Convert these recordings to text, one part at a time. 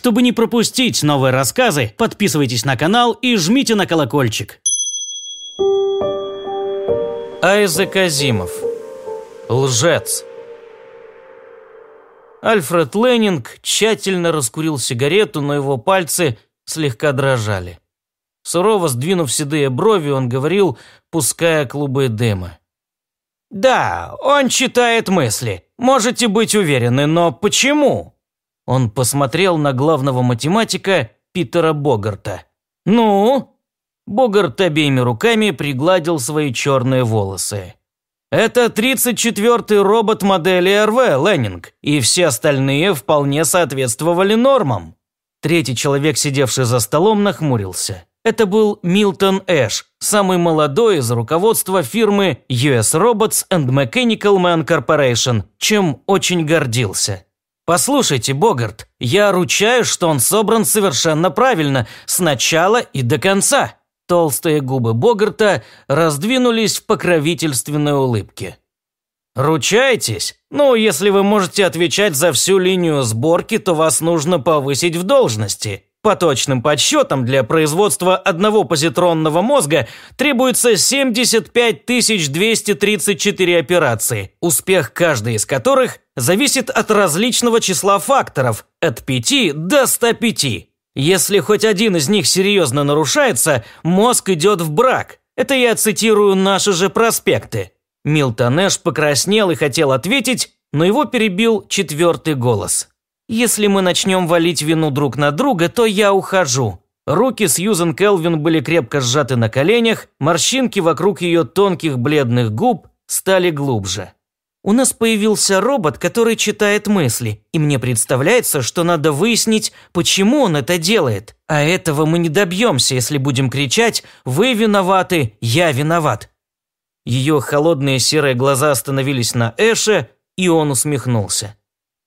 Чтобы не пропустить новые рассказы, подписывайтесь на канал и жмите на колокольчик. Айзек Азимов. Лжец. Альфред Леннинг тщательно раскурил сигарету, но его пальцы слегка дрожали. Сурово сдвинув седые брови, он говорил, пуская клубы дыма. «Да, он читает мысли. Можете быть уверены, но почему?» Он посмотрел на главного математика Питера Богарта. «Ну?» Богарт обеими руками пригладил свои черные волосы. Это 34-й робот модели РВ, Леннинг, и все остальные вполне соответствовали нормам. Третий человек, сидевший за столом, нахмурился. Это был Милтон Эш, самый молодой из руководства фирмы US Robots and Mechanical Man Corporation, чем очень гордился. «Послушайте, Богарт, я ручаюсь, что он собран совершенно правильно, с начала и до конца». Толстые губы Богарта раздвинулись в покровительственной улыбке. «Ручаетесь? Ну, если вы можете отвечать за всю линию сборки, то вас нужно повысить в должности. По точным подсчетам, для производства одного позитронного мозга требуется 75 234 операции, успех каждой из которых зависит от различного числа факторов, от 5 до 105. Если хоть один из них серьезно нарушается, мозг идет в брак. Это я цитирую наши же проспекты. Милтон Эш покраснел и хотел ответить, но его перебил четвертый голос. «Если мы начнем валить вину друг на друга, то я ухожу». Руки Сьюзен Келвин были крепко сжаты на коленях, морщинки вокруг ее тонких бледных губ стали глубже. У нас появился робот, который читает мысли, и мне представляется, что надо выяснить, почему он это делает. А этого мы не добьемся, если будем кричать «Вы виноваты, я виноват». Ее холодные серые глаза остановились на Эше, и он усмехнулся.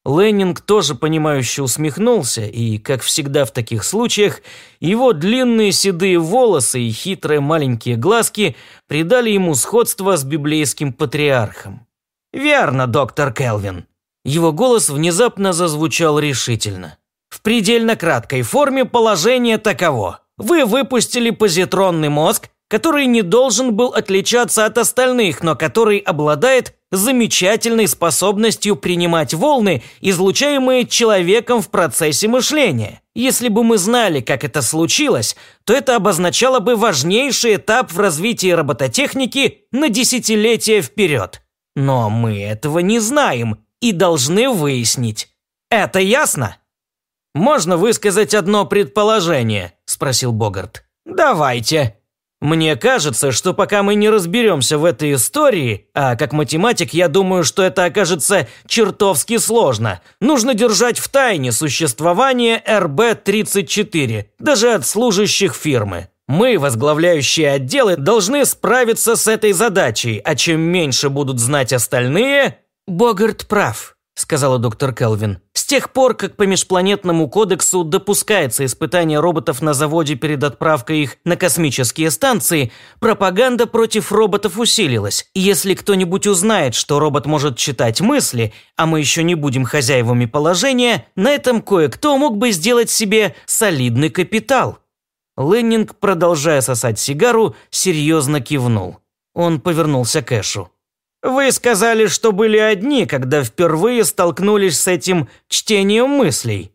Леннинг тоже понимающе усмехнулся, и, как всегда в таких случаях, его длинные седые волосы и хитрые маленькие глазки придали ему сходство с библейским патриархом. «Верно, доктор Келвин». Его голос внезапно зазвучал решительно. «В предельно краткой форме положение таково. Вы выпустили позитронный мозг, который не должен был отличаться от остальных, но который обладает замечательной способностью принимать волны, излучаемые человеком в процессе мышления. Если бы мы знали, как это случилось, то это обозначало бы важнейший этап в развитии робототехники на десятилетия вперед. Но мы этого не знаем и должны выяснить. Это ясно? Можно высказать одно предположение, спросил Богарт. Давайте. Мне кажется, что пока мы не разберемся в этой истории, а как математик я думаю, что это окажется чертовски сложно, нужно держать в тайне существование РБ-34, даже от служащих фирмы. Мы, возглавляющие отделы, должны справиться с этой задачей, а чем меньше будут знать остальные... Богарт прав, сказала доктор Келвин. С тех пор, как по межпланетному кодексу допускается испытание роботов на заводе перед отправкой их на космические станции, пропаганда против роботов усилилась. Если кто-нибудь узнает, что робот может читать мысли, а мы еще не будем хозяевами положения, на этом кое-кто мог бы сделать себе солидный капитал. Леннинг, продолжая сосать сигару, серьезно кивнул. Он повернулся к Эшу. «Вы сказали, что были одни, когда впервые столкнулись с этим чтением мыслей».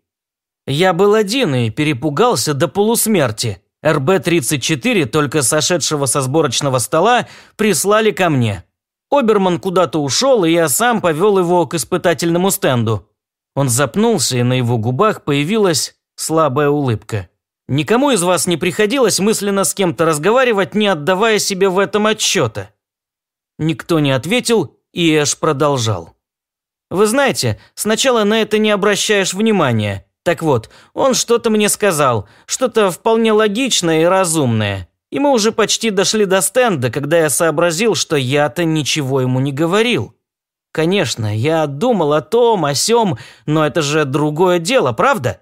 «Я был один и перепугался до полусмерти. РБ-34, только сошедшего со сборочного стола, прислали ко мне. Оберман куда-то ушел, и я сам повел его к испытательному стенду». Он запнулся, и на его губах появилась слабая улыбка. Никому из вас не приходилось мысленно с кем-то разговаривать, не отдавая себе в этом отчета?» Никто не ответил, и Эш продолжал. «Вы знаете, сначала на это не обращаешь внимания. Так вот, он что-то мне сказал, что-то вполне логичное и разумное. И мы уже почти дошли до стенда, когда я сообразил, что я-то ничего ему не говорил. Конечно, я думал о том, о сём, но это же другое дело, правда?»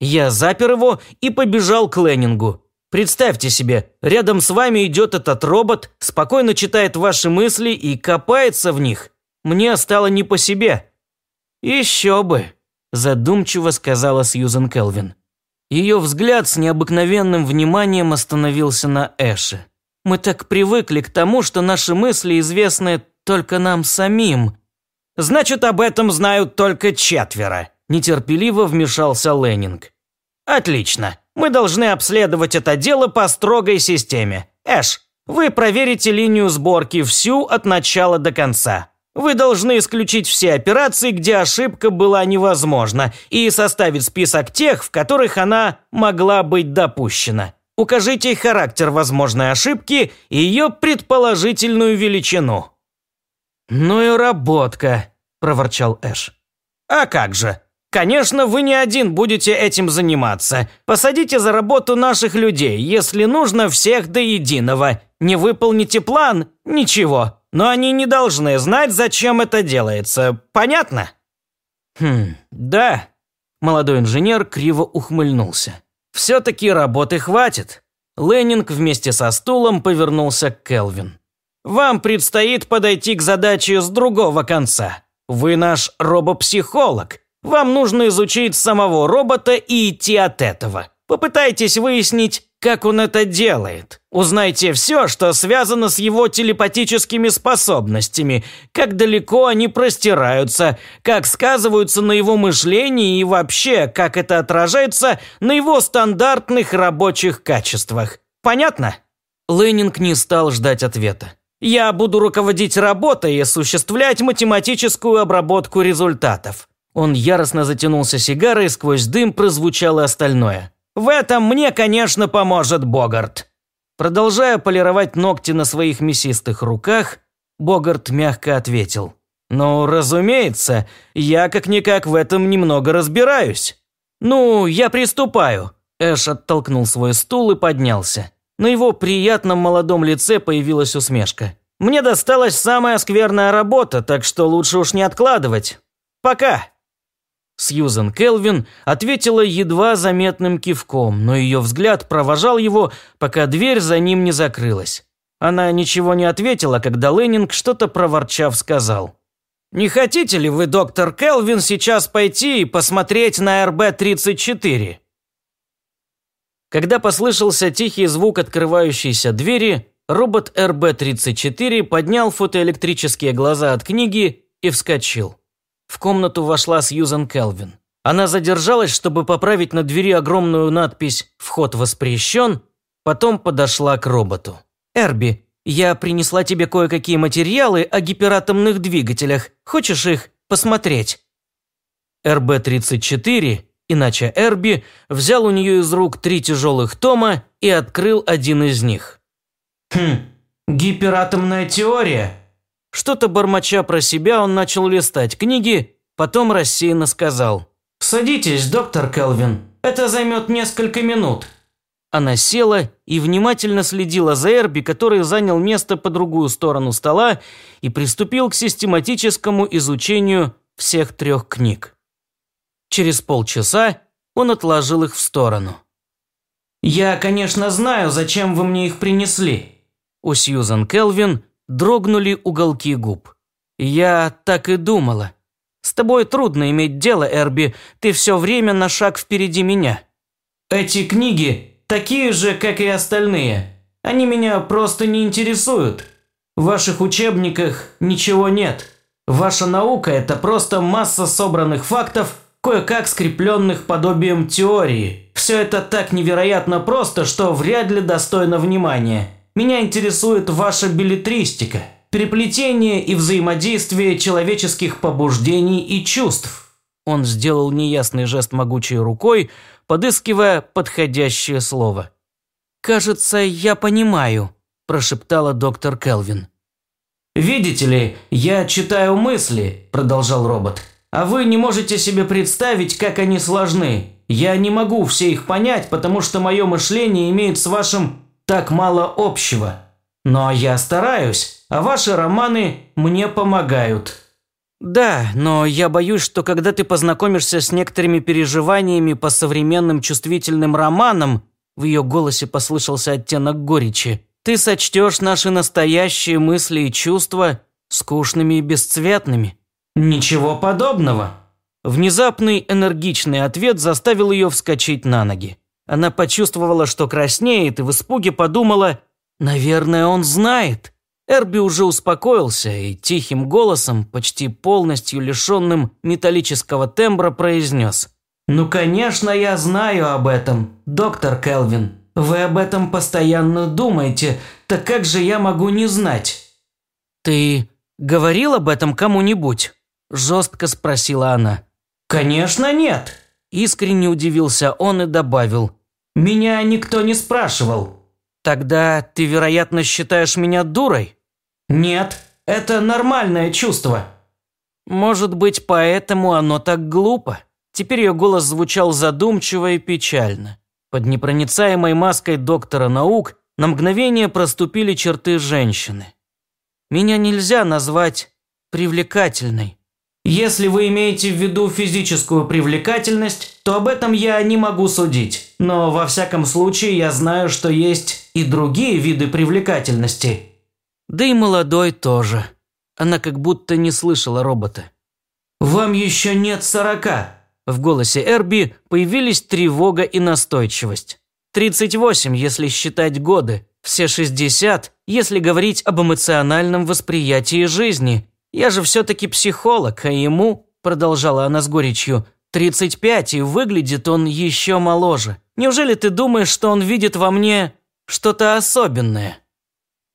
Я запер его и побежал к Леннингу. Представьте себе, рядом с вами идет этот робот, спокойно читает ваши мысли и копается в них. Мне стало не по себе. Еще бы. задумчиво сказала Сьюзен Келвин. Ее взгляд с необыкновенным вниманием остановился на Эше. Мы так привыкли к тому, что наши мысли известны только нам самим. Значит, об этом знают только четверо, нетерпеливо вмешался Леннинг. Отлично. Мы должны обследовать это дело по строгой системе. Эш, вы проверите линию сборки всю от начала до конца. Вы должны исключить все операции, где ошибка была невозможна, и составить список тех, в которых она могла быть допущена. Укажите характер возможной ошибки и ее предположительную величину». «Ну и работка», – проворчал Эш. «А как же? Конечно, вы не один будете этим заниматься. Посадите за работу наших людей, если нужно, всех до единого. Не выполните план – ничего но они не должны знать, зачем это делается. Понятно?» «Хм, да». Молодой инженер криво ухмыльнулся. «Все-таки работы хватит». Леннинг вместе со стулом повернулся к Келвин. «Вам предстоит подойти к задаче с другого конца. Вы наш робопсихолог. Вам нужно изучить самого робота и идти от этого. Попытайтесь выяснить, как он это делает. Узнайте все, что связано с его телепатическими способностями, как далеко они простираются, как сказываются на его мышлении и вообще, как это отражается на его стандартных рабочих качествах. Понятно? Ленинг не стал ждать ответа. Я буду руководить работой и осуществлять математическую обработку результатов. Он яростно затянулся сигарой, сквозь дым прозвучало остальное. В этом мне, конечно, поможет Богарт». Продолжая полировать ногти на своих мясистых руках, Богарт мягко ответил. «Ну, разумеется, я как-никак в этом немного разбираюсь». «Ну, я приступаю». Эш оттолкнул свой стул и поднялся. На его приятном молодом лице появилась усмешка. «Мне досталась самая скверная работа, так что лучше уж не откладывать. Пока!» Сьюзен Келвин ответила едва заметным кивком, но ее взгляд провожал его, пока дверь за ним не закрылась. Она ничего не ответила, когда Леннинг что-то проворчав сказал. «Не хотите ли вы, доктор Келвин, сейчас пойти и посмотреть на РБ-34?» Когда послышался тихий звук открывающейся двери, робот РБ-34 поднял фотоэлектрические глаза от книги и вскочил. В комнату вошла Сьюзан Келвин. Она задержалась, чтобы поправить на двери огромную надпись «Вход воспрещен», потом подошла к роботу. «Эрби, я принесла тебе кое-какие материалы о гиператомных двигателях. Хочешь их посмотреть?» РБ-34, иначе Эрби, взял у нее из рук три тяжелых тома и открыл один из них. «Хм, гиператомная теория», что-то бормоча про себя, он начал листать книги, потом рассеянно сказал. «Садитесь, доктор Келвин, это займет несколько минут». Она села и внимательно следила за Эрби, который занял место по другую сторону стола и приступил к систематическому изучению всех трех книг. Через полчаса он отложил их в сторону. «Я, конечно, знаю, зачем вы мне их принесли». У Сьюзан Келвин дрогнули уголки губ. «Я так и думала. С тобой трудно иметь дело, Эрби, ты все время на шаг впереди меня». «Эти книги такие же, как и остальные. Они меня просто не интересуют. В ваших учебниках ничего нет. Ваша наука – это просто масса собранных фактов, кое-как скрепленных подобием теории. Все это так невероятно просто, что вряд ли достойно внимания». Меня интересует ваша билетристика, переплетение и взаимодействие человеческих побуждений и чувств». Он сделал неясный жест могучей рукой, подыскивая подходящее слово. «Кажется, я понимаю», – прошептала доктор Келвин. «Видите ли, я читаю мысли», – продолжал робот. «А вы не можете себе представить, как они сложны. Я не могу все их понять, потому что мое мышление имеет с вашим так мало общего. Но я стараюсь, а ваши романы мне помогают». «Да, но я боюсь, что когда ты познакомишься с некоторыми переживаниями по современным чувствительным романам», в ее голосе послышался оттенок горечи, «ты сочтешь наши настоящие мысли и чувства скучными и бесцветными». «Ничего подобного». Внезапный энергичный ответ заставил ее вскочить на ноги. Она почувствовала, что краснеет, и в испуге подумала, «Наверное, он знает». Эрби уже успокоился и тихим голосом, почти полностью лишенным металлического тембра, произнес. «Ну, конечно, я знаю об этом, доктор Келвин. Вы об этом постоянно думаете, так как же я могу не знать?» «Ты говорил об этом кому-нибудь?» – жестко спросила она. «Конечно нет!» – искренне удивился он и добавил. «Меня никто не спрашивал». «Тогда ты, вероятно, считаешь меня дурой?» «Нет, это нормальное чувство». «Может быть, поэтому оно так глупо?» Теперь ее голос звучал задумчиво и печально. Под непроницаемой маской доктора наук на мгновение проступили черты женщины. «Меня нельзя назвать привлекательной». Если вы имеете в виду физическую привлекательность, то об этом я не могу судить. Но во всяком случае я знаю, что есть и другие виды привлекательности. Да и молодой тоже. Она как будто не слышала робота. «Вам еще нет сорока». В голосе Эрби появились тревога и настойчивость. «Тридцать восемь, если считать годы. Все шестьдесят, если говорить об эмоциональном восприятии жизни. Я же все-таки психолог, а ему, продолжала она с горечью, 35, и выглядит он еще моложе. Неужели ты думаешь, что он видит во мне что-то особенное?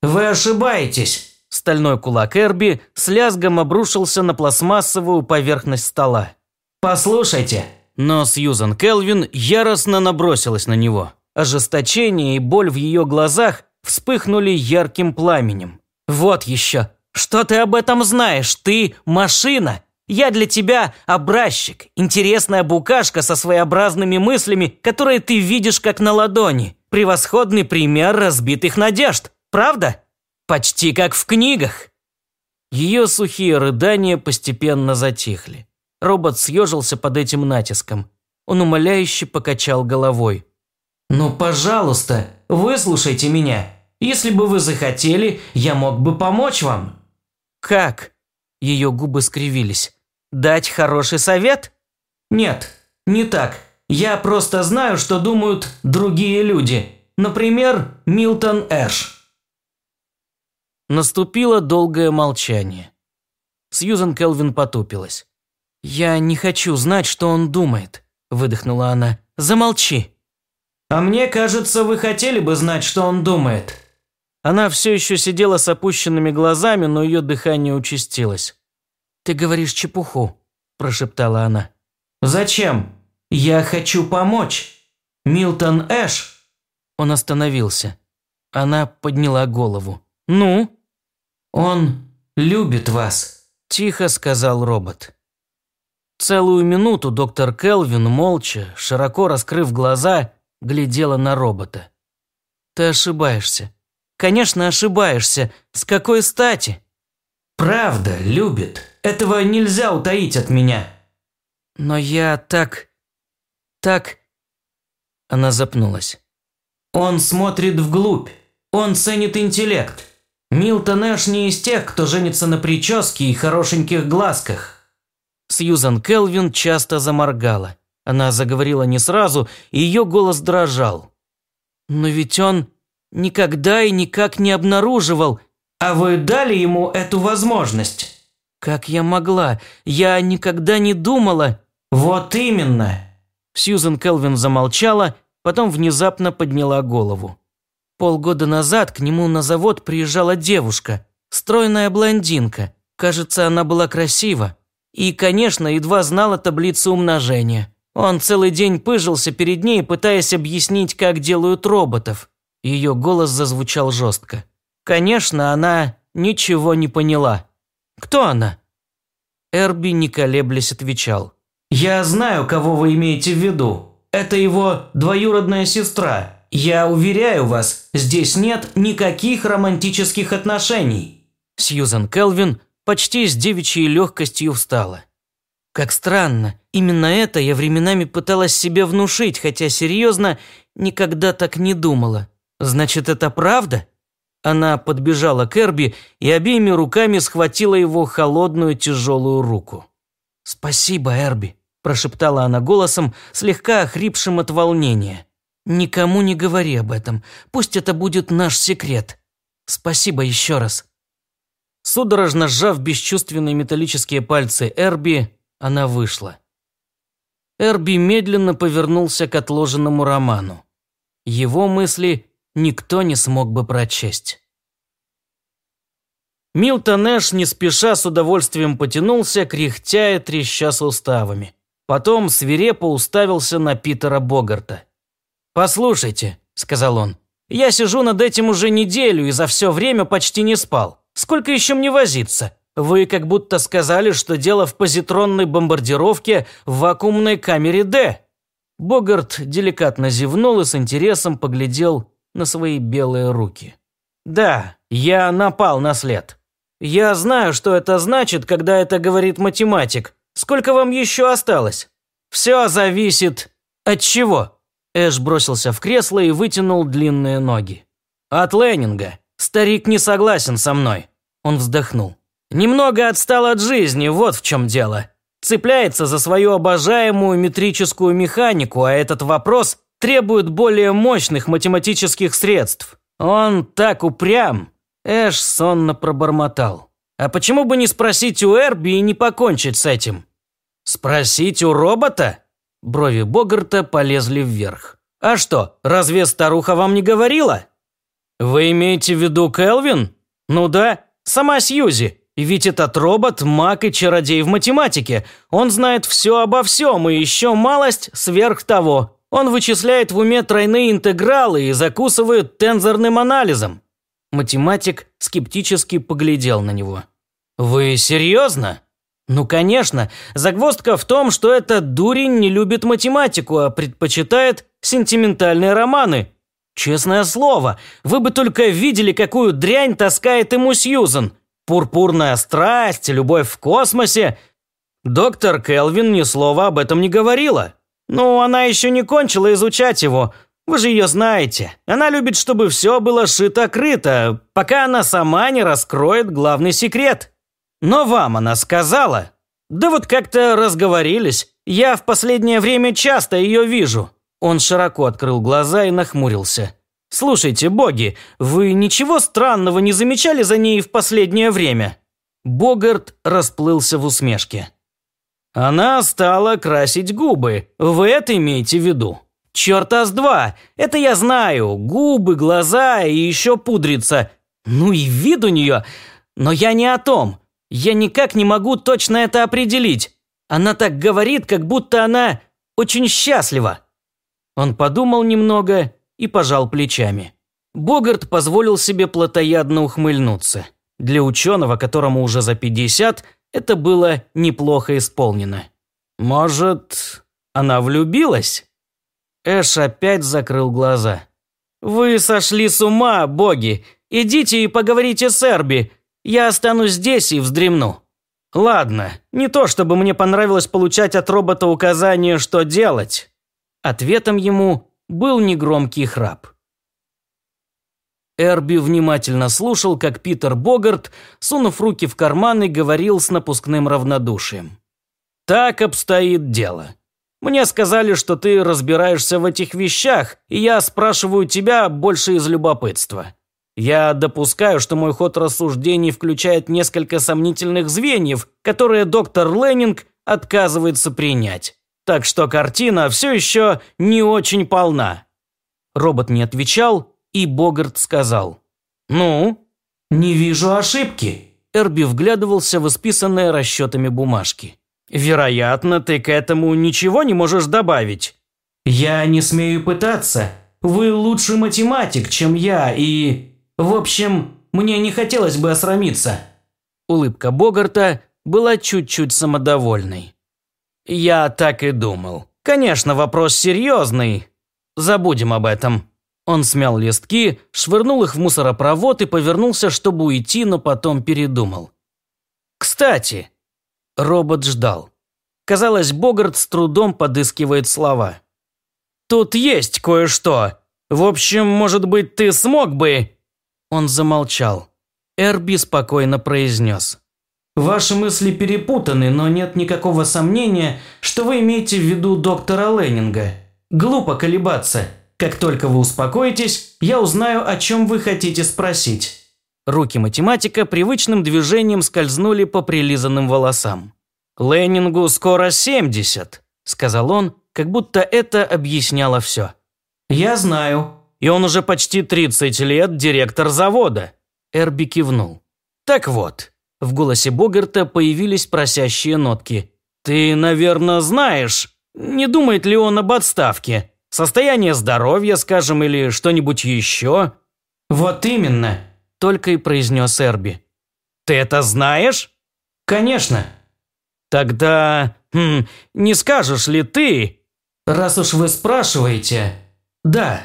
Вы ошибаетесь. Стальной кулак Эрби с лязгом обрушился на пластмассовую поверхность стола. «Послушайте». Но Сьюзан Келвин яростно набросилась на него. Ожесточение и боль в ее глазах вспыхнули ярким пламенем. «Вот еще, «Что ты об этом знаешь? Ты машина. Я для тебя образчик, интересная букашка со своеобразными мыслями, которые ты видишь как на ладони. Превосходный пример разбитых надежд. Правда? Почти как в книгах». Ее сухие рыдания постепенно затихли. Робот съежился под этим натиском. Он умоляюще покачал головой. «Ну, пожалуйста, выслушайте меня. Если бы вы захотели, я мог бы помочь вам». «Как?» Ее губы скривились. «Дать хороший совет?» «Нет, не так. Я просто знаю, что думают другие люди. Например, Милтон Эш». Наступило долгое молчание. Сьюзен Келвин потупилась. «Я не хочу знать, что он думает», – выдохнула она. «Замолчи». «А мне кажется, вы хотели бы знать, что он думает», она все еще сидела с опущенными глазами, но ее дыхание участилось. «Ты говоришь чепуху», – прошептала она. «Зачем? Я хочу помочь. Милтон Эш». Он остановился. Она подняла голову. «Ну?» «Он любит вас», – тихо сказал робот. Целую минуту доктор Келвин, молча, широко раскрыв глаза, глядела на робота. «Ты ошибаешься. Конечно, ошибаешься. С какой стати?» «Правда, любит. Этого нельзя утаить от меня». «Но я так... так...» Она запнулась. «Он смотрит вглубь. Он ценит интеллект. Милтон Эш не из тех, кто женится на прическе и хорошеньких глазках». Сьюзан Келвин часто заморгала. Она заговорила не сразу, и ее голос дрожал. «Но ведь он...» никогда и никак не обнаруживал. А вы дали ему эту возможность? Как я могла? Я никогда не думала. Вот именно. Сьюзен Келвин замолчала, потом внезапно подняла голову. Полгода назад к нему на завод приезжала девушка, стройная блондинка. Кажется, она была красива. И, конечно, едва знала таблицу умножения. Он целый день пыжился перед ней, пытаясь объяснить, как делают роботов. Ее голос зазвучал жестко. Конечно, она ничего не поняла. Кто она? Эрби, не колеблясь, отвечал. «Я знаю, кого вы имеете в виду. Это его двоюродная сестра. Я уверяю вас, здесь нет никаких романтических отношений». Сьюзан Келвин почти с девичьей легкостью встала. Как странно, именно это я временами пыталась себе внушить, хотя серьезно никогда так не думала. «Значит, это правда?» Она подбежала к Эрби и обеими руками схватила его холодную тяжелую руку. «Спасибо, Эрби», – прошептала она голосом, слегка охрипшим от волнения. «Никому не говори об этом. Пусть это будет наш секрет. Спасибо еще раз». Судорожно сжав бесчувственные металлические пальцы Эрби, она вышла. Эрби медленно повернулся к отложенному роману. Его мысли никто не смог бы прочесть. Милтон Эш не спеша с удовольствием потянулся, кряхтя и треща суставами. Потом свирепо уставился на Питера Богарта. «Послушайте», – сказал он, – «я сижу над этим уже неделю и за все время почти не спал. Сколько еще мне возиться? Вы как будто сказали, что дело в позитронной бомбардировке в вакуумной камере «Д». Богарт деликатно зевнул и с интересом поглядел на свои белые руки. «Да, я напал на след. Я знаю, что это значит, когда это говорит математик. Сколько вам еще осталось? Все зависит от чего?» Эш бросился в кресло и вытянул длинные ноги. «От Леннинга. Старик не согласен со мной». Он вздохнул. «Немного отстал от жизни, вот в чем дело. Цепляется за свою обожаемую метрическую механику, а этот вопрос требует более мощных математических средств. Он так упрям». Эш сонно пробормотал. «А почему бы не спросить у Эрби и не покончить с этим?» «Спросить у робота?» Брови Богарта полезли вверх. «А что, разве старуха вам не говорила?» «Вы имеете в виду Келвин?» «Ну да, сама Сьюзи. Ведь этот робот – маг и чародей в математике. Он знает все обо всем и еще малость сверх того. Он вычисляет в уме тройные интегралы и закусывает тензорным анализом». Математик скептически поглядел на него. «Вы серьезно?» Ну, конечно, загвоздка в том, что этот дурень не любит математику, а предпочитает сентиментальные романы. Честное слово, вы бы только видели, какую дрянь таскает ему Сьюзен. Пурпурная страсть, любовь в космосе. Доктор Келвин ни слова об этом не говорила. Ну, она еще не кончила изучать его. Вы же ее знаете. Она любит, чтобы все было шито-крыто, пока она сама не раскроет главный секрет. Но вам она сказала? Да вот как-то разговорились. Я в последнее время часто ее вижу». Он широко открыл глаза и нахмурился. «Слушайте, боги, вы ничего странного не замечали за ней в последнее время?» Богарт расплылся в усмешке. «Она стала красить губы. Вы это имеете в виду?» «Черта с два! Это я знаю. Губы, глаза и еще пудрится. Ну и вид у нее. Но я не о том. Я никак не могу точно это определить. Она так говорит, как будто она очень счастлива». Он подумал немного и пожал плечами. Богарт позволил себе плотоядно ухмыльнуться. Для ученого, которому уже за 50, это было неплохо исполнено. «Может, она влюбилась?» Эш опять закрыл глаза. «Вы сошли с ума, боги! Идите и поговорите с Эрби. Я останусь здесь и вздремну. Ладно, не то чтобы мне понравилось получать от робота указания, что делать. Ответом ему был негромкий храп. Эрби внимательно слушал, как Питер Богарт, сунув руки в карманы, говорил с напускным равнодушием. «Так обстоит дело. Мне сказали, что ты разбираешься в этих вещах, и я спрашиваю тебя больше из любопытства. Я допускаю, что мой ход рассуждений включает несколько сомнительных звеньев, которые доктор Леннинг отказывается принять. Так что картина все еще не очень полна. Робот не отвечал, и Богарт сказал. «Ну?» «Не вижу ошибки». Эрби вглядывался в исписанные расчетами бумажки. «Вероятно, ты к этому ничего не можешь добавить». «Я не смею пытаться. Вы лучший математик, чем я, и...» В общем, мне не хотелось бы осрамиться». Улыбка Богарта была чуть-чуть самодовольной. «Я так и думал. Конечно, вопрос серьезный. Забудем об этом». Он смял листки, швырнул их в мусоропровод и повернулся, чтобы уйти, но потом передумал. «Кстати...» Робот ждал. Казалось, Богарт с трудом подыскивает слова. «Тут есть кое-что. В общем, может быть, ты смог бы...» Он замолчал. Эрби спокойно произнес. Ваши мысли перепутаны, но нет никакого сомнения, что вы имеете в виду доктора Леннинга. Глупо колебаться. Как только вы успокоитесь, я узнаю, о чем вы хотите спросить». Руки математика привычным движением скользнули по прилизанным волосам. «Леннингу скоро 70», – сказал он, как будто это объясняло все. «Я знаю». «И он уже почти 30 лет директор завода». Эрби кивнул. «Так вот, в голосе Богарта появились просящие нотки. «Ты, наверное, знаешь, не думает ли он об отставке? Состояние здоровья, скажем, или что-нибудь еще?» «Вот именно», – только и произнес Эрби. «Ты это знаешь?» «Конечно». «Тогда, хм, не скажешь ли ты?» «Раз уж вы спрашиваете, да».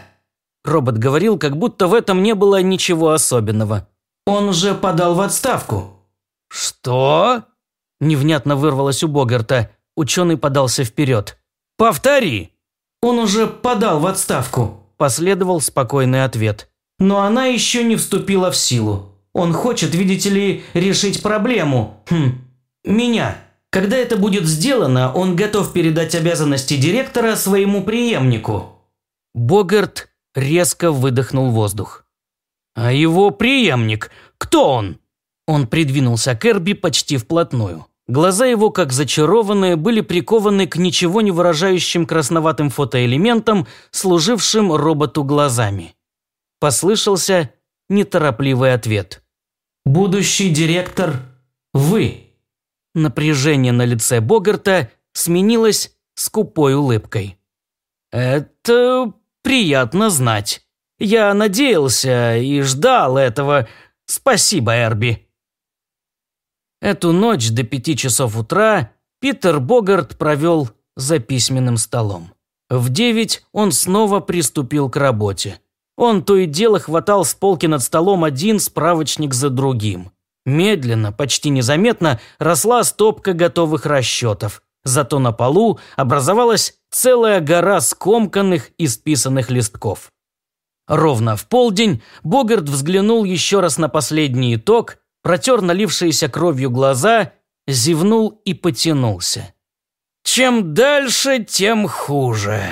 Робот говорил, как будто в этом не было ничего особенного. «Он уже подал в отставку». «Что?» – невнятно вырвалось у Богарта. Ученый подался вперед. «Повтори!» «Он уже подал в отставку», – последовал спокойный ответ. «Но она еще не вступила в силу. Он хочет, видите ли, решить проблему. Хм, меня. Когда это будет сделано, он готов передать обязанности директора своему преемнику». Богарт резко выдохнул воздух. «А его преемник? Кто он?» Он придвинулся к Эрби почти вплотную. Глаза его, как зачарованные, были прикованы к ничего не выражающим красноватым фотоэлементам, служившим роботу глазами. Послышался неторопливый ответ. «Будущий директор – вы». Напряжение на лице Богарта сменилось скупой улыбкой. «Это приятно знать. Я надеялся и ждал этого. Спасибо, Эрби». Эту ночь до пяти часов утра Питер Богарт провел за письменным столом. В девять он снова приступил к работе. Он то и дело хватал с полки над столом один справочник за другим. Медленно, почти незаметно росла стопка готовых расчетов. Зато на полу образовалась целая гора скомканных и списанных листков. Ровно в полдень Богарт взглянул еще раз на последний итог протер налившиеся кровью глаза, зевнул и потянулся. «Чем дальше, тем хуже.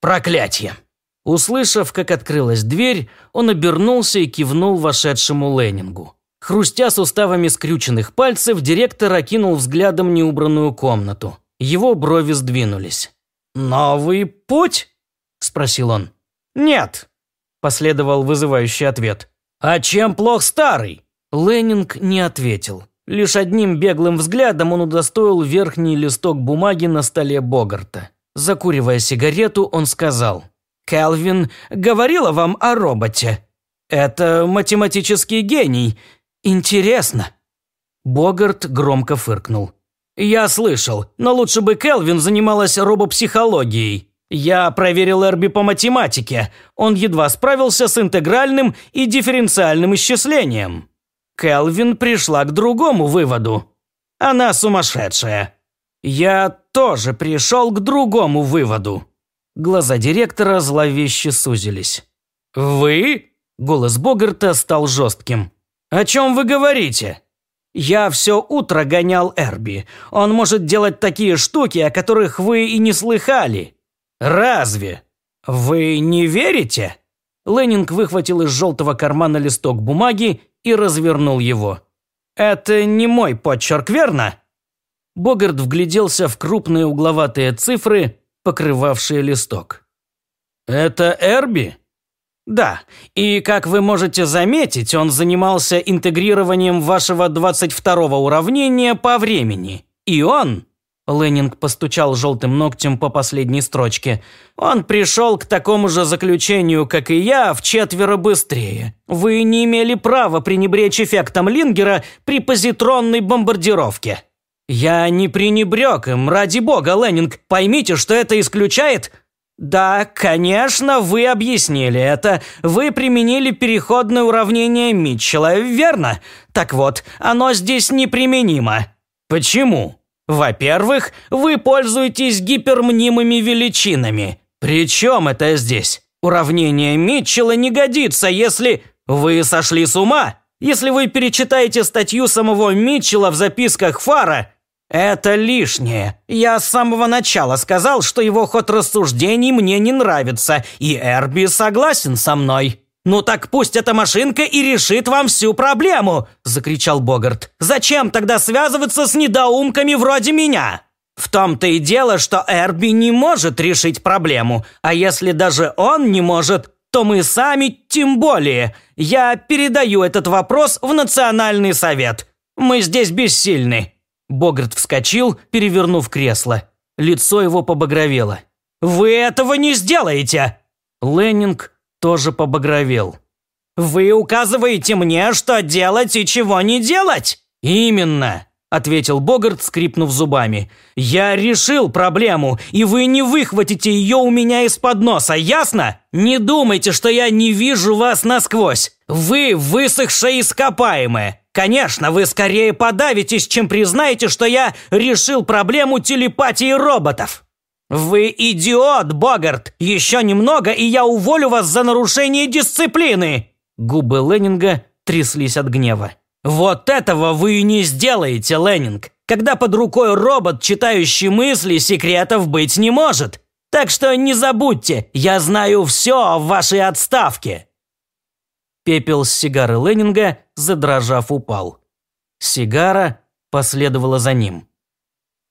Проклятье!» Услышав, как открылась дверь, он обернулся и кивнул вошедшему Леннингу. Хрустя суставами скрюченных пальцев, директор окинул взглядом неубранную комнату. Его брови сдвинулись. «Новый путь?» – спросил он. «Нет», – последовал вызывающий ответ. «А чем плох старый?» Леннинг не ответил. Лишь одним беглым взглядом он удостоил верхний листок бумаги на столе Богарта. Закуривая сигарету, он сказал. «Келвин говорила вам о роботе. Это математический гений. Интересно». Богарт громко фыркнул. «Я слышал, но лучше бы Келвин занималась робопсихологией. Я проверил Эрби по математике. Он едва справился с интегральным и дифференциальным исчислением». Келвин пришла к другому выводу. Она сумасшедшая. Я тоже пришел к другому выводу. Глаза директора зловеще сузились. «Вы?» – голос Богарта стал жестким. «О чем вы говорите?» «Я все утро гонял Эрби. Он может делать такие штуки, о которых вы и не слыхали». «Разве? Вы не верите?» Леннинг выхватил из желтого кармана листок бумаги и развернул его. «Это не мой почерк, верно?» Богарт вгляделся в крупные угловатые цифры, покрывавшие листок. «Это Эрби?» «Да, и как вы можете заметить, он занимался интегрированием вашего 22-го уравнения по времени. И он Леннинг постучал желтым ногтем по последней строчке. «Он пришел к такому же заключению, как и я, в четверо быстрее. Вы не имели права пренебречь эффектом Лингера при позитронной бомбардировке». «Я не пренебрег им, ради бога, Леннинг. Поймите, что это исключает...» «Да, конечно, вы объяснили это. Вы применили переходное уравнение Митчелла, верно? Так вот, оно здесь неприменимо». «Почему?» Во-первых, вы пользуетесь гипермнимыми величинами. Причем это здесь? Уравнение Митчелла не годится, если... Вы сошли с ума? Если вы перечитаете статью самого Митчелла в записках Фара, это лишнее. Я с самого начала сказал, что его ход рассуждений мне не нравится, и Эрби согласен со мной. «Ну так пусть эта машинка и решит вам всю проблему!» – закричал Богарт. «Зачем тогда связываться с недоумками вроде меня?» В том-то и дело, что Эрби не может решить проблему, а если даже он не может, то мы сами тем более. Я передаю этот вопрос в Национальный совет. Мы здесь бессильны». Богарт вскочил, перевернув кресло. Лицо его побагровело. «Вы этого не сделаете!» Леннинг тоже побагровел. «Вы указываете мне, что делать и чего не делать?» «Именно!» – ответил Богарт, скрипнув зубами. «Я решил проблему, и вы не выхватите ее у меня из-под носа, ясно? Не думайте, что я не вижу вас насквозь. Вы высохшие ископаемые. Конечно, вы скорее подавитесь, чем признаете, что я решил проблему телепатии роботов». «Вы идиот, Богарт! Еще немного, и я уволю вас за нарушение дисциплины!» Губы Леннинга тряслись от гнева. Вот этого вы и не сделаете, Леннинг. Когда под рукой робот, читающий мысли, секретов быть не может. Так что не забудьте, я знаю все о вашей отставке. Пепел с сигары Леннинга, задрожав, упал. Сигара последовала за ним.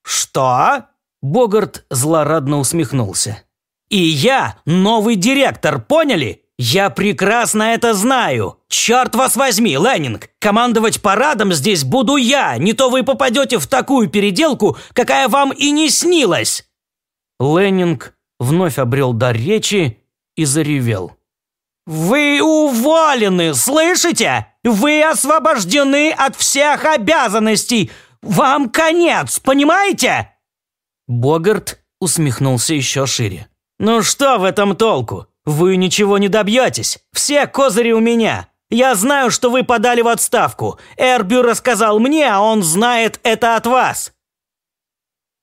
«Что?» Богарт злорадно усмехнулся. «И я новый директор, поняли? «Я прекрасно это знаю! Черт вас возьми, Леннинг! Командовать парадом здесь буду я, не то вы попадете в такую переделку, какая вам и не снилась!» Леннинг вновь обрел дар речи и заревел. «Вы уволены, слышите? Вы освобождены от всех обязанностей! Вам конец, понимаете?» Богарт усмехнулся еще шире. «Ну что в этом толку? «Вы ничего не добьетесь. Все козыри у меня. Я знаю, что вы подали в отставку. Эрбю рассказал мне, а он знает это от вас».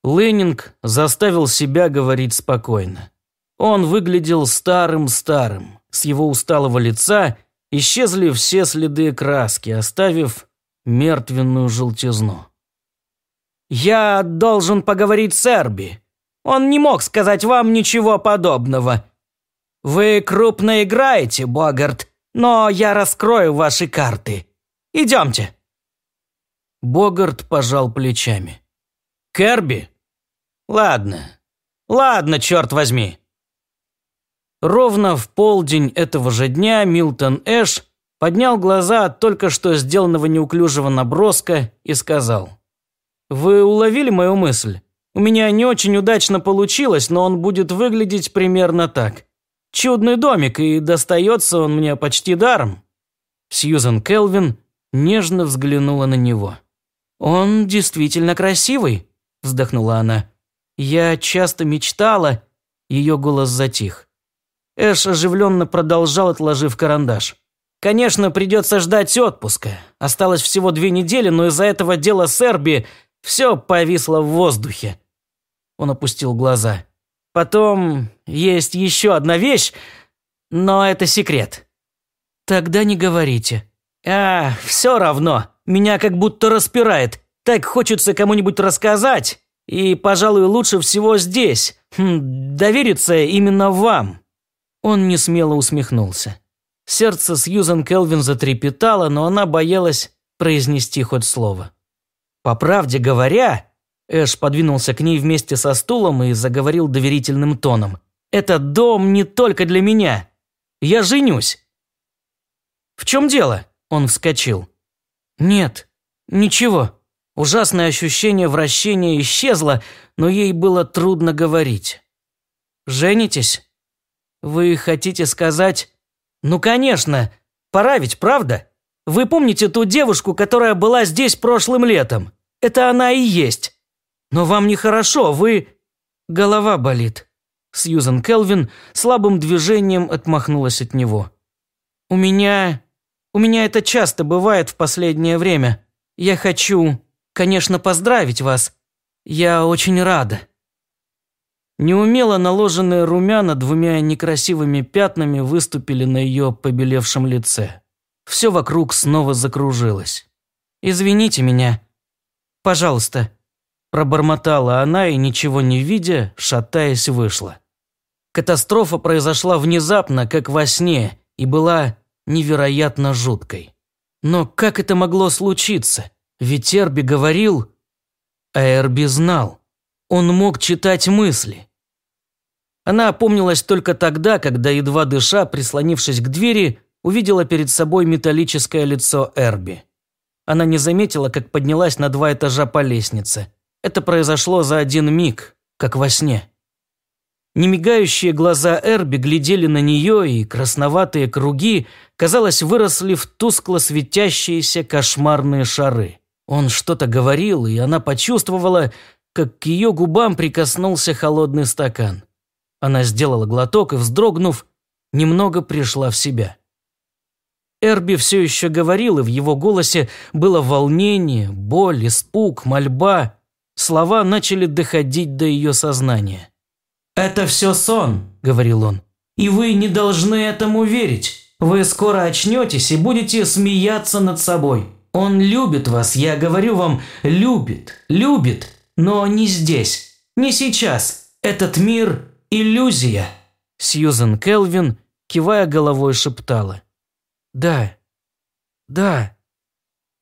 Ленинг заставил себя говорить спокойно. Он выглядел старым-старым. С его усталого лица исчезли все следы краски, оставив мертвенную желтизну. «Я должен поговорить с Эрби. Он не мог сказать вам ничего подобного. «Вы крупно играете, Богарт, но я раскрою ваши карты. Идемте». Богарт пожал плечами. «Керби? Ладно. Ладно, черт возьми». Ровно в полдень этого же дня Милтон Эш поднял глаза от только что сделанного неуклюжего наброска и сказал. «Вы уловили мою мысль? У меня не очень удачно получилось, но он будет выглядеть примерно так. Чудный домик, и достается он мне почти даром». Сьюзен Келвин нежно взглянула на него. «Он действительно красивый», – вздохнула она. «Я часто мечтала...» Ее голос затих. Эш оживленно продолжал, отложив карандаш. «Конечно, придется ждать отпуска. Осталось всего две недели, но из-за этого дела с все повисло в воздухе». Он опустил глаза. Потом есть еще одна вещь, но это секрет. Тогда не говорите. А, все равно. Меня как будто распирает. Так хочется кому-нибудь рассказать. И, пожалуй, лучше всего здесь. Хм, довериться именно вам. Он несмело усмехнулся. Сердце Сьюзан Келвин затрепетало, но она боялась произнести хоть слово. По правде говоря, Эш подвинулся к ней вместе со стулом и заговорил доверительным тоном. «Этот дом не только для меня. Я женюсь». «В чем дело?» Он вскочил. «Нет, ничего». Ужасное ощущение вращения исчезло, но ей было трудно говорить. «Женитесь? Вы хотите сказать...» «Ну, конечно. Пора ведь, правда? Вы помните ту девушку, которая была здесь прошлым летом? Это она и есть. «Но вам нехорошо, вы...» «Голова болит». Сьюзен Келвин слабым движением отмахнулась от него. «У меня... У меня это часто бывает в последнее время. Я хочу, конечно, поздравить вас. Я очень рада». Неумело наложенные румяна двумя некрасивыми пятнами выступили на ее побелевшем лице. Все вокруг снова закружилось. «Извините меня. Пожалуйста», – пробормотала она и, ничего не видя, шатаясь, вышла. Катастрофа произошла внезапно, как во сне, и была невероятно жуткой. Но как это могло случиться? Ведь Эрби говорил, а Эрби знал. Он мог читать мысли. Она опомнилась только тогда, когда, едва дыша, прислонившись к двери, увидела перед собой металлическое лицо Эрби. Она не заметила, как поднялась на два этажа по лестнице. Это произошло за один миг, как во сне. Немигающие глаза Эрби глядели на нее, и красноватые круги, казалось, выросли в тускло светящиеся кошмарные шары. Он что-то говорил, и она почувствовала, как к ее губам прикоснулся холодный стакан. Она сделала глоток и, вздрогнув, немного пришла в себя. Эрби все еще говорил, и в его голосе было волнение, боль, испуг, мольба. Слова начали доходить до ее сознания. «Это все сон», – говорил он. «И вы не должны этому верить. Вы скоро очнетесь и будете смеяться над собой. Он любит вас, я говорю вам, любит, любит, но не здесь, не сейчас. Этот мир – иллюзия». Сьюзен Келвин, кивая головой, шептала. «Да, да».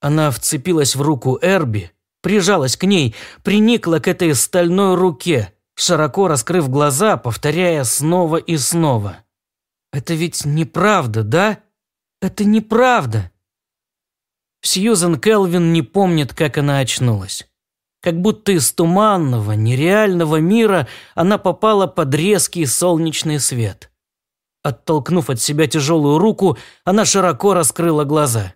Она вцепилась в руку Эрби, прижалась к ней, приникла к этой стальной руке – широко раскрыв глаза, повторяя снова и снова. «Это ведь неправда, да? Это неправда!» Сьюзен Келвин не помнит, как она очнулась. Как будто из туманного, нереального мира она попала под резкий солнечный свет. Оттолкнув от себя тяжелую руку, она широко раскрыла глаза.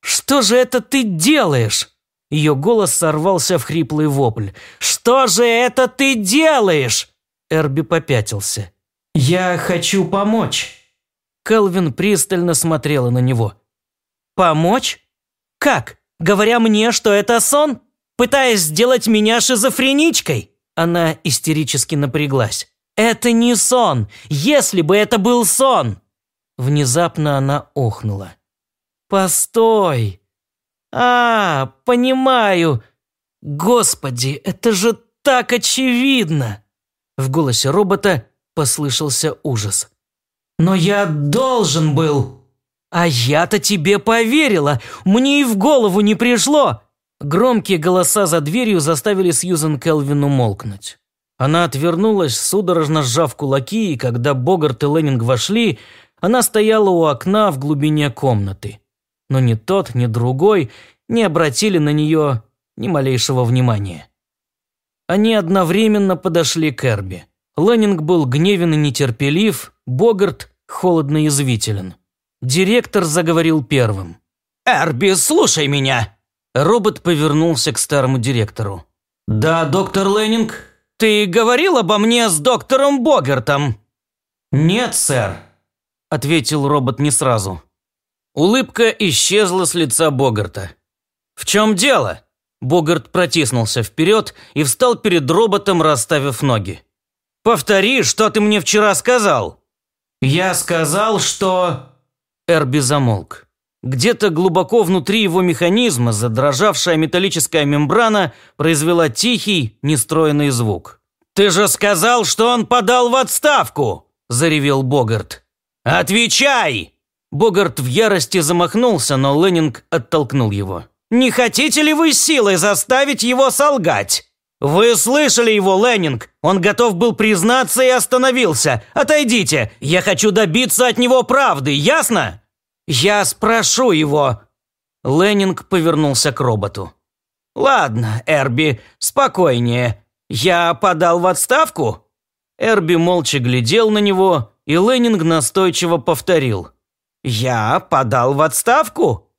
«Что же это ты делаешь?» Ее голос сорвался в хриплый вопль. «Что же это ты делаешь?» Эрби попятился. «Я хочу помочь». Келвин пристально смотрела на него. «Помочь? Как? Говоря мне, что это сон? Пытаясь сделать меня шизофреничкой?» Она истерически напряглась. «Это не сон! Если бы это был сон!» Внезапно она охнула. «Постой!» «А, понимаю! Господи, это же так очевидно!» В голосе робота послышался ужас. «Но я должен был!» «А я-то тебе поверила! Мне и в голову не пришло!» Громкие голоса за дверью заставили Сьюзен Келвин умолкнуть. Она отвернулась, судорожно сжав кулаки, и когда Богарт и Леннинг вошли, она стояла у окна в глубине комнаты но ни тот, ни другой не обратили на нее ни малейшего внимания. Они одновременно подошли к Эрби. Леннинг был гневен и нетерпелив, Богарт холодно язвителен. Директор заговорил первым. «Эрби, слушай меня!» Робот повернулся к старому директору. «Да, доктор Леннинг, ты говорил обо мне с доктором Богартом?» «Нет, сэр», – ответил робот не сразу. Улыбка исчезла с лица Богарта. «В чем дело?» Богарт протиснулся вперед и встал перед роботом, расставив ноги. «Повтори, что ты мне вчера сказал!» «Я сказал, что...» Эрби замолк. Где-то глубоко внутри его механизма задрожавшая металлическая мембрана произвела тихий, нестроенный звук. «Ты же сказал, что он подал в отставку!» – заревел Богарт. «Отвечай!» Богарт в ярости замахнулся, но Леннинг оттолкнул его. «Не хотите ли вы силой заставить его солгать?» «Вы слышали его, Леннинг? Он готов был признаться и остановился. Отойдите, я хочу добиться от него правды, ясно?» «Я спрошу его». Леннинг повернулся к роботу. «Ладно, Эрби, спокойнее. Я подал в отставку?» Эрби молча глядел на него, и Леннинг настойчиво повторил. «Я подал в отставку?»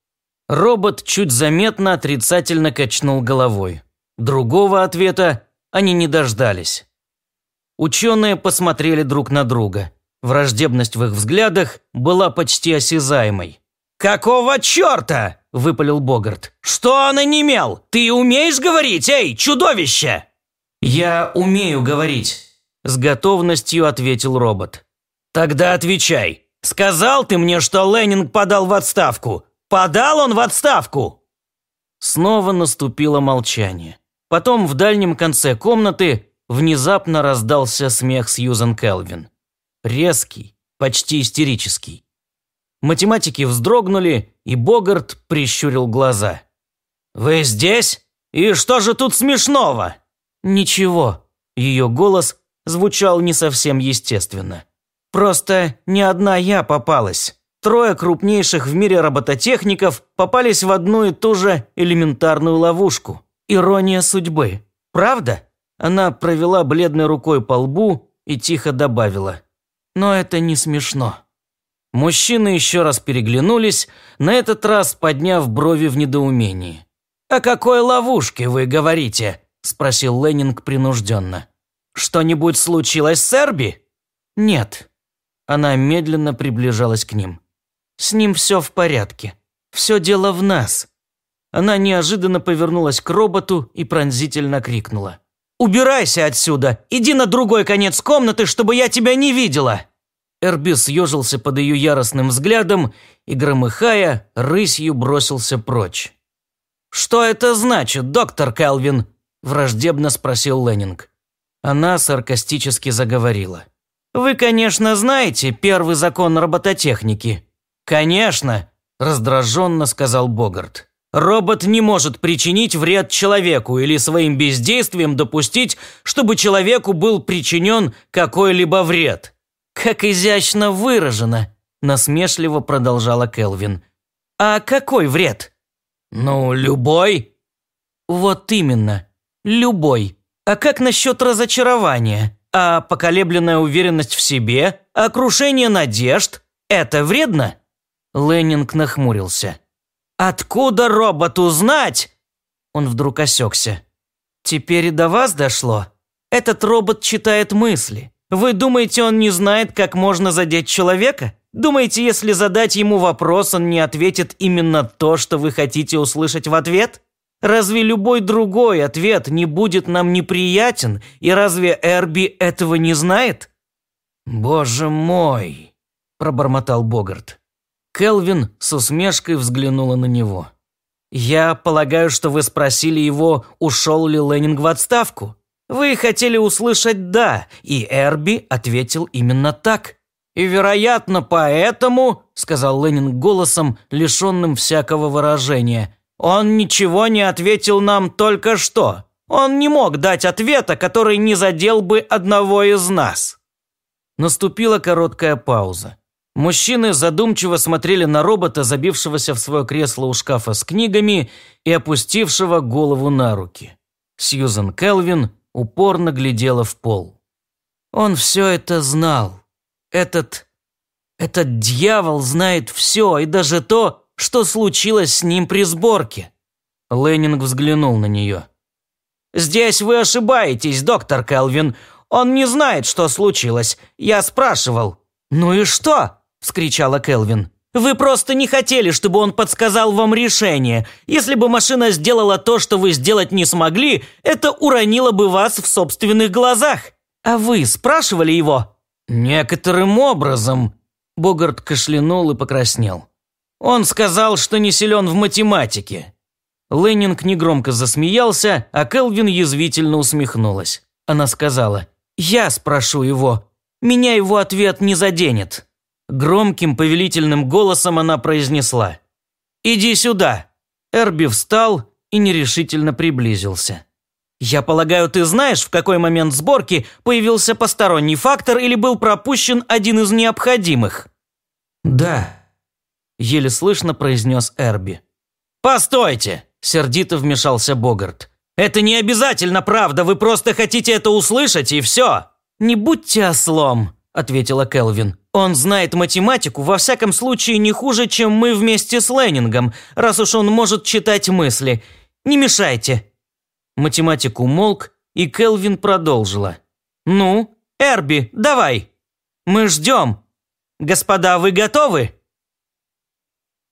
Робот чуть заметно отрицательно качнул головой. Другого ответа они не дождались. Ученые посмотрели друг на друга. Враждебность в их взглядах была почти осязаемой. «Какого черта?» – выпалил Богарт. «Что он онемел? Ты умеешь говорить, эй, чудовище?» «Я умею говорить», – с готовностью ответил робот. «Тогда отвечай. Сказал ты мне, что Леннинг подал в отставку. Подал он в отставку!» Снова наступило молчание. Потом в дальнем конце комнаты внезапно раздался смех Сьюзан Келвин. Резкий, почти истерический. Математики вздрогнули, и Богарт прищурил глаза. «Вы здесь? И что же тут смешного?» «Ничего». Ее голос звучал не совсем естественно. «Просто не одна я попалась. Трое крупнейших в мире робототехников попались в одну и ту же элементарную ловушку. Ирония судьбы. Правда?» Она провела бледной рукой по лбу и тихо добавила. «Но это не смешно». Мужчины еще раз переглянулись, на этот раз подняв брови в недоумении. «О какой ловушке вы говорите?» – спросил Леннинг принужденно. «Что-нибудь случилось с Эрби?» «Нет». Она медленно приближалась к ним. «С ним все в порядке. Все дело в нас». Она неожиданно повернулась к роботу и пронзительно крикнула. «Убирайся отсюда! Иди на другой конец комнаты, чтобы я тебя не видела!» Эрби съежился под ее яростным взглядом и, громыхая, рысью бросился прочь. «Что это значит, доктор Келвин?» – враждебно спросил Леннинг. Она саркастически заговорила. «Вы, конечно, знаете первый закон робототехники». «Конечно», – раздраженно сказал Богарт. «Робот не может причинить вред человеку или своим бездействием допустить, чтобы человеку был причинен какой-либо вред». «Как изящно выражено», – насмешливо продолжала Келвин. «А какой вред?» «Ну, любой». «Вот именно, любой. А как насчет разочарования? А поколебленная уверенность в себе? А крушение надежд? Это вредно?» Леннинг нахмурился. «Откуда роботу знать?» Он вдруг осекся. «Теперь и до вас дошло. Этот робот читает мысли. Вы думаете, он не знает, как можно задеть человека? Думаете, если задать ему вопрос, он не ответит именно то, что вы хотите услышать в ответ? Разве любой другой ответ не будет нам неприятен, и разве Эрби этого не знает? «Боже мой!» – пробормотал Богарт. Келвин с усмешкой взглянула на него. «Я полагаю, что вы спросили его, ушел ли Ленинг в отставку?» Вы хотели услышать «да», и Эрби ответил именно так. «И, вероятно, поэтому», — сказал Ленин голосом, лишенным всякого выражения, «он ничего не ответил нам только что. Он не мог дать ответа, который не задел бы одного из нас». Наступила короткая пауза. Мужчины задумчиво смотрели на робота, забившегося в свое кресло у шкафа с книгами и опустившего голову на руки. Сьюзен Келвин упорно глядела в пол. Он все это знал. Этот... этот дьявол знает все, и даже то, что случилось с ним при сборке. Леннинг взглянул на нее. «Здесь вы ошибаетесь, доктор Келвин. Он не знает, что случилось. Я спрашивал». «Ну и что?» – вскричала Келвин. Вы просто не хотели, чтобы он подсказал вам решение. Если бы машина сделала то, что вы сделать не смогли, это уронило бы вас в собственных глазах. А вы спрашивали его?» «Некоторым образом», – Богарт кашлянул и покраснел. «Он сказал, что не силен в математике». Леннинг негромко засмеялся, а Келвин язвительно усмехнулась. Она сказала, «Я спрошу его. Меня его ответ не заденет». Громким повелительным голосом она произнесла. «Иди сюда!» Эрби встал и нерешительно приблизился. «Я полагаю, ты знаешь, в какой момент сборки появился посторонний фактор или был пропущен один из необходимых?» «Да», – еле слышно произнес Эрби. «Постойте!» – сердито вмешался Богарт. «Это не обязательно правда, вы просто хотите это услышать, и все!» «Не будьте ослом», – ответила Келвин. Он знает математику, во всяком случае, не хуже, чем мы вместе с Леннингом, раз уж он может читать мысли. Не мешайте». Математик умолк, и Келвин продолжила. «Ну, Эрби, давай. Мы ждем. Господа, вы готовы?»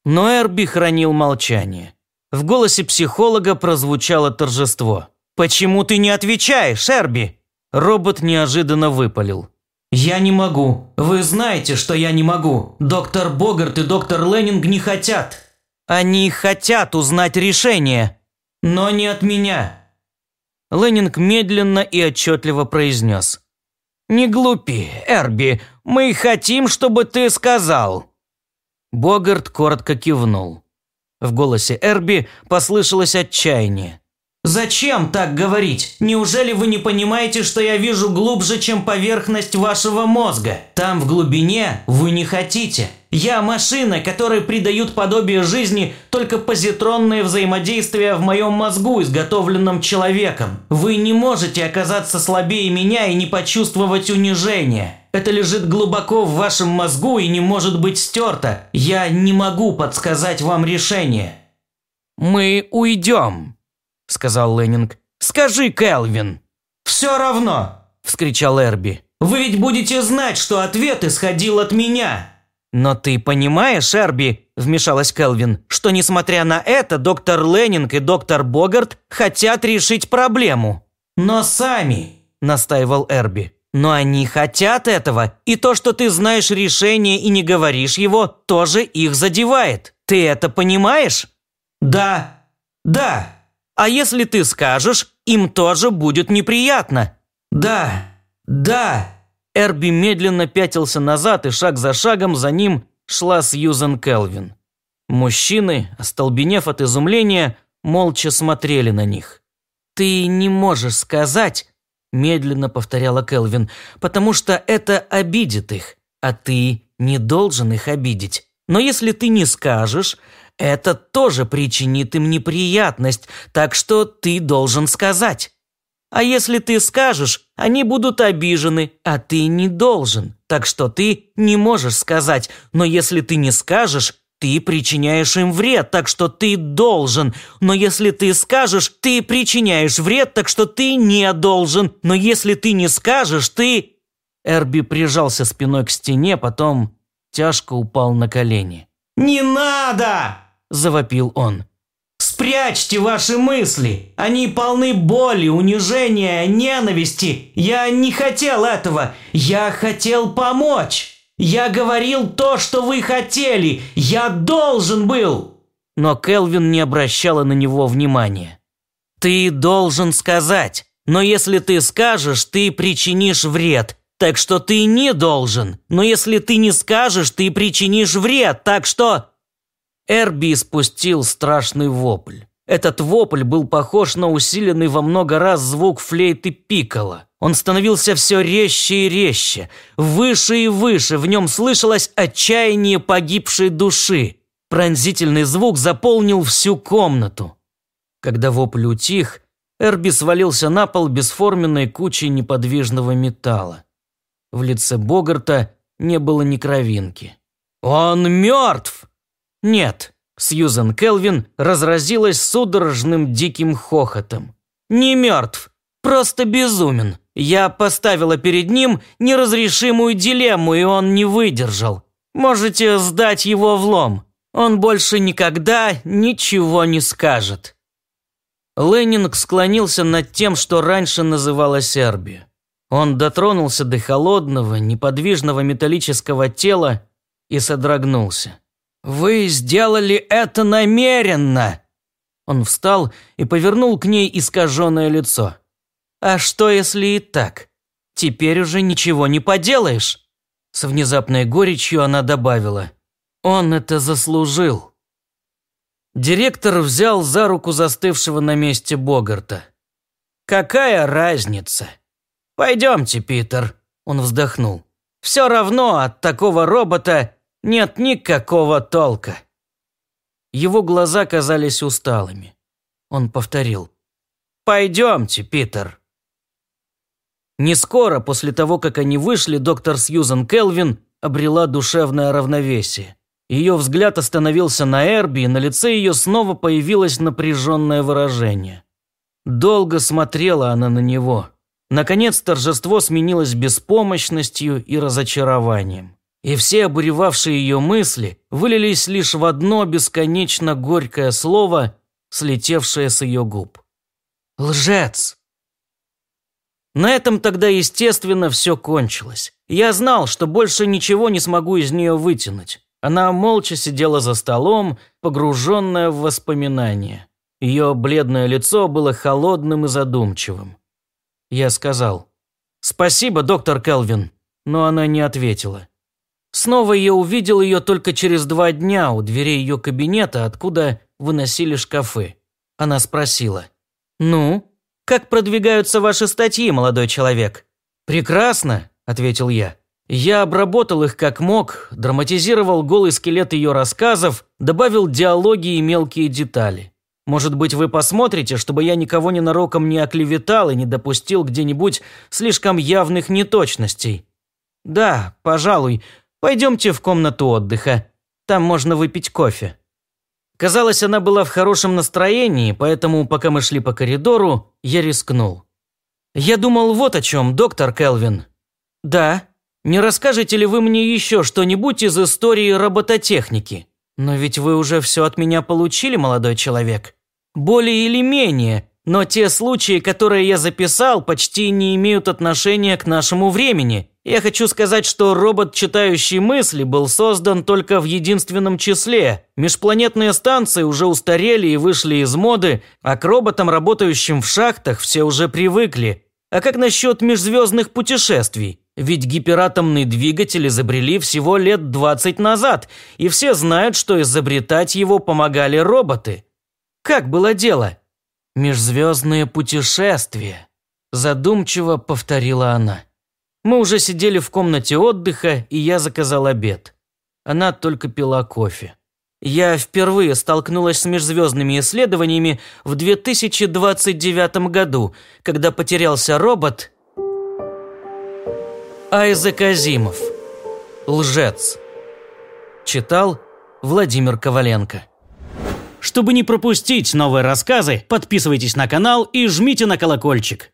Но Эрби хранил молчание. В голосе психолога прозвучало торжество. «Почему ты не отвечаешь, Эрби?» Робот неожиданно выпалил. «Я не могу. Вы знаете, что я не могу. Доктор Богарт и доктор Леннинг не хотят». «Они хотят узнать решение». «Но не от меня». Леннинг медленно и отчетливо произнес. «Не глупи, Эрби. Мы хотим, чтобы ты сказал». Богарт коротко кивнул. В голосе Эрби послышалось отчаяние. «Зачем так говорить? Неужели вы не понимаете, что я вижу глубже, чем поверхность вашего мозга? Там в глубине вы не хотите. Я машина, которой придают подобие жизни только позитронные взаимодействия в моем мозгу, изготовленном человеком. Вы не можете оказаться слабее меня и не почувствовать унижения. Это лежит глубоко в вашем мозгу и не может быть стерто. Я не могу подсказать вам решение». «Мы уйдем», – сказал Леннинг. «Скажи, Келвин». «Все равно», – вскричал Эрби. «Вы ведь будете знать, что ответ исходил от меня». «Но ты понимаешь, Эрби», – вмешалась Келвин, «что несмотря на это, доктор Леннинг и доктор Богарт хотят решить проблему». «Но сами», – настаивал Эрби. «Но они хотят этого, и то, что ты знаешь решение и не говоришь его, тоже их задевает. Ты это понимаешь?» «Да, да», а если ты скажешь, им тоже будет неприятно». «Да, да». Эрби медленно пятился назад, и шаг за шагом за ним шла Сьюзен Келвин. Мужчины, остолбенев от изумления, молча смотрели на них. «Ты не можешь сказать», – медленно повторяла Келвин, «потому что это обидит их, а ты не должен их обидеть. Но если ты не скажешь, это тоже причинит им неприятность, так что ты должен сказать. А если ты скажешь, они будут обижены, а ты не должен, так что ты не можешь сказать. Но если ты не скажешь, ты причиняешь им вред, так что ты должен. Но если ты скажешь, ты причиняешь вред, так что ты не должен. Но если ты не скажешь, ты...» Эрби прижался спиной к стене, потом тяжко упал на колени. «Не надо!» Завопил он. «Спрячьте ваши мысли! Они полны боли, унижения, ненависти! Я не хотел этого! Я хотел помочь! Я говорил то, что вы хотели! Я должен был!» Но Келвин не обращала на него внимания. «Ты должен сказать, но если ты скажешь, ты причинишь вред, так что ты не должен. Но если ты не скажешь, ты причинишь вред, так что...» Эрби спустил страшный вопль. Этот вопль был похож на усиленный во много раз звук флейты пикола. Он становился все резче и резче, выше и выше, в нем слышалось отчаяние погибшей души. Пронзительный звук заполнил всю комнату. Когда вопль утих, Эрби свалился на пол бесформенной кучей неподвижного металла. В лице Богарта не было ни кровинки. «Он мертв!» «Нет», – Сьюзен Келвин разразилась судорожным диким хохотом. «Не мертв, просто безумен. Я поставила перед ним неразрешимую дилемму, и он не выдержал. Можете сдать его в лом. Он больше никогда ничего не скажет». Леннинг склонился над тем, что раньше называлось Серби. Он дотронулся до холодного, неподвижного металлического тела и содрогнулся. «Вы сделали это намеренно!» Он встал и повернул к ней искаженное лицо. «А что, если и так? Теперь уже ничего не поделаешь!» С внезапной горечью она добавила. «Он это заслужил!» Директор взял за руку застывшего на месте Богарта. «Какая разница?» «Пойдемте, Питер», – он вздохнул. «Все равно от такого робота нет никакого толка. Его глаза казались усталыми. Он повторил. «Пойдемте, Питер». Не скоро после того, как они вышли, доктор Сьюзан Келвин обрела душевное равновесие. Ее взгляд остановился на Эрби, и на лице ее снова появилось напряженное выражение. Долго смотрела она на него. Наконец торжество сменилось беспомощностью и разочарованием и все обуревавшие ее мысли вылились лишь в одно бесконечно горькое слово, слетевшее с ее губ. «Лжец!» На этом тогда, естественно, все кончилось. Я знал, что больше ничего не смогу из нее вытянуть. Она молча сидела за столом, погруженная в воспоминания. Ее бледное лицо было холодным и задумчивым. Я сказал, «Спасибо, доктор Келвин», но она не ответила. Снова я увидел ее только через два дня у дверей ее кабинета, откуда выносили шкафы. Она спросила, «Ну, как продвигаются ваши статьи, молодой человек?» «Прекрасно», – ответил я. Я обработал их как мог, драматизировал голый скелет ее рассказов, добавил диалоги и мелкие детали. Может быть, вы посмотрите, чтобы я никого ненароком не оклеветал и не допустил где-нибудь слишком явных неточностей. Да, пожалуй, пойдемте в комнату отдыха. Там можно выпить кофе. Казалось, она была в хорошем настроении, поэтому, пока мы шли по коридору, я рискнул. Я думал вот о чем, доктор Келвин. Да, не расскажете ли вы мне еще что-нибудь из истории робототехники? Но ведь вы уже все от меня получили, молодой человек. Более или менее, но те случаи, которые я записал, почти не имеют отношения к нашему времени. Я хочу сказать, что робот, читающий мысли, был создан только в единственном числе. Межпланетные станции уже устарели и вышли из моды, а к роботам, работающим в шахтах, все уже привыкли. А как насчет межзвездных путешествий? Ведь гиператомный двигатель изобрели всего лет 20 назад, и все знают, что изобретать его помогали роботы. Как было дело? Межзвездные путешествия, задумчиво повторила она. Мы уже сидели в комнате отдыха, и я заказал обед. Она только пила кофе. Я впервые столкнулась с межзвездными исследованиями в 2029 году, когда потерялся робот Айзек Азимов. Лжец. Читал Владимир Коваленко. Чтобы не пропустить новые рассказы, подписывайтесь на канал и жмите на колокольчик.